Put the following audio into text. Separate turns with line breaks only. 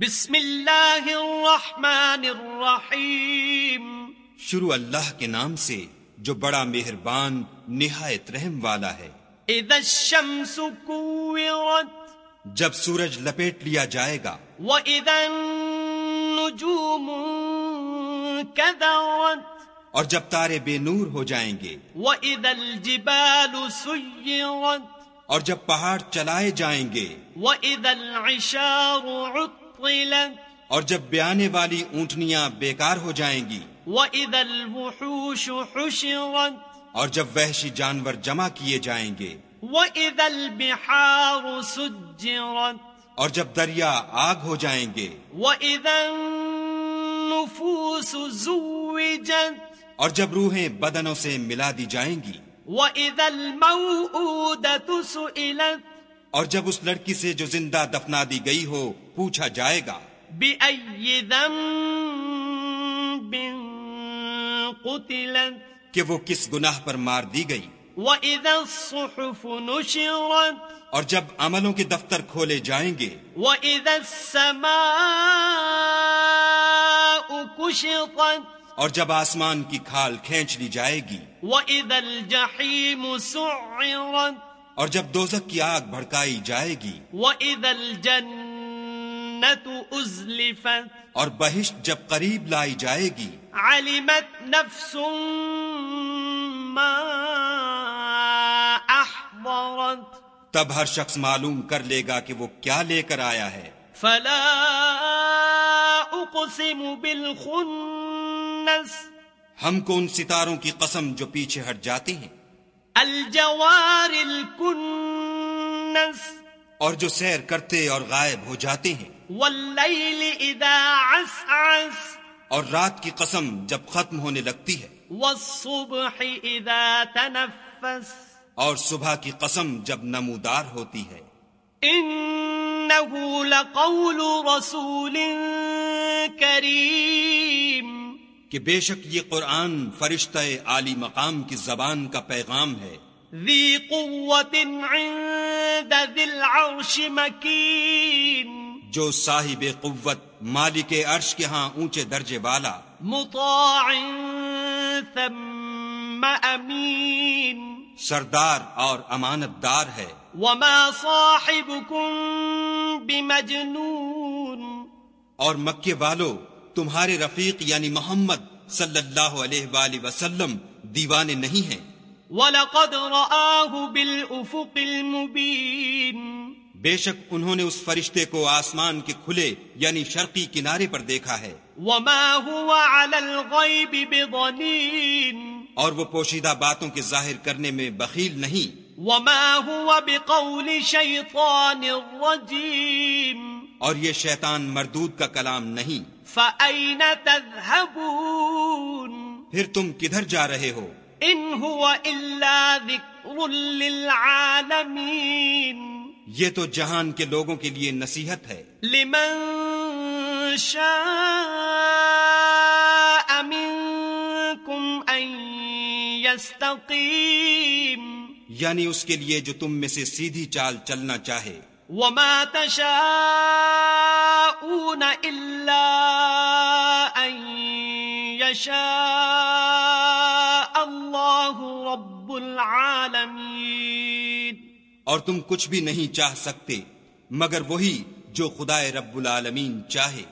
بسم اللہ الرحمن الرحیم۔
شروع اللہ کے نام سے جو بڑا مہربان نہایت رحم والا ہے۔
اذا الشمس كورت
جب سورج لپیٹ لیا جائے گا۔
واذا النجوم كدرت
اور جب تارے بے نور ہو جائیں گے۔
واذا الجبال سيرت
اور جب پہاڑ چلائے جائیں گے۔
واذا العشار عطلت
اور جب بیانے والی اونٹنیاں بیکار ہو جائیں گی
واذا الوحوش حشرت
اور جب وحشی جانور جمع کیے جائیں گے
واذا البحار سجرت
اور جب دریا آگ ہو جائیں گے
واذا النفوس زوجت
اور جب روحیں بدنوں سے ملا دی جائیں گی
واذا الموءودة سئلت
اور جب اس لڑکی سے جو زندہ دفنا دی گئی ہو پوچھا جائے گا۔
قتلت؟
کہ وہ کس گناہ پر مار دی گئی۔
وَإِذَا الصُّحُفُ نُشِرَتْ؟
اور جب عملوں کے دفتر کھولے جائیں گے۔
وَإِذَا السَّمَاءُ كُشِطَتْ؟
اور جب آسمان کی کھال کھینچ لی جائے گی۔
وَإِذَا الْجَحِيمُ سُعِّرَتْ؟
اور جب دوزک کی آگ بھڑکائی جائے گی۔
وَإِذَا الْجَنَّةُ أُزْلِفَتْ.
اور بہشت جب قریب لائی جائے گی۔
علمت نفس ما احضرت
تب ہر شخص معلوم کر لے گا کہ وہ کیا لے کر آیا ہے۔
فلا اقسم بالخنس.
ہم کو ان ستاروں کی قسم جو پیچھے ہٹ جاتے ہیں۔
الجوار الكنس.
اور جو سیر کرتے اور غائب ہو جاتے ہیں۔
واللیل اذا عسعس
اور رات کی قسم جب ختم ہونے لگتی ہے۔
والصبح اذا تنفس
اور صبح کی قسم جب نمودار ہوتی ہے۔
انه لقول رسول کریم۔
کہ بے شک یہ قرآن فرشتہ عالی مقام کی زبان کا پیغام ہے۔
ذی قوت عند ذی العرش مکین۔
جو صاحب قوت مالک عرش کے ہاں اونچے درجے والا۔
مطاع ثم امین
سردار اور امانت دار ہے۔
وما صاحبكم بمجنون۔
اور مکے والو تمہارے رفیق یعنی محمد صلی اللہ علیہ وآلہ وسلم دیوانے نہیں ہیں۔
وَلَقَدْ رَآهُ بِالْأُفُقِ الْمُبِينِ۔
بے شک انہوں نے اس فرشتے کو آسمان کے کھلے یعنی شرقی کنارے پر دیکھا ہے۔
وَمَا هُوَ عَلَى الْغَيْبِ بِضَنِينَ۔
اور وہ پوشیدہ باتوں کے ظاہر کرنے میں بخیل نہیں۔
وَمَا هُوَ بِقَوْلِ شَيْطَانِ الرَّجِيمِ۔
اور یہ شیطان مردود کا کلام نہیں۔
فَأَيْنَ تَذْهَبُونَ؟
پھر تم کدھر جا رہے ہو؟
إِنْ هُوَ إِلَّا ذِكْرٌ لِلْعَالَمِينَ۔
یہ تو جہان کے لوگوں کے لیے نصیحت ہے۔
لمن شاء يستقيم
یعنی اس کے لیے جو تم میں سے سیدھی چال چلنا چاہے۔
وما تشاءون إلا أن يشاء الله رب العالمين
اور تم کچھ بھی نہیں چاہ سکتے مگر وہی جو خدا رب العالمین چاہے۔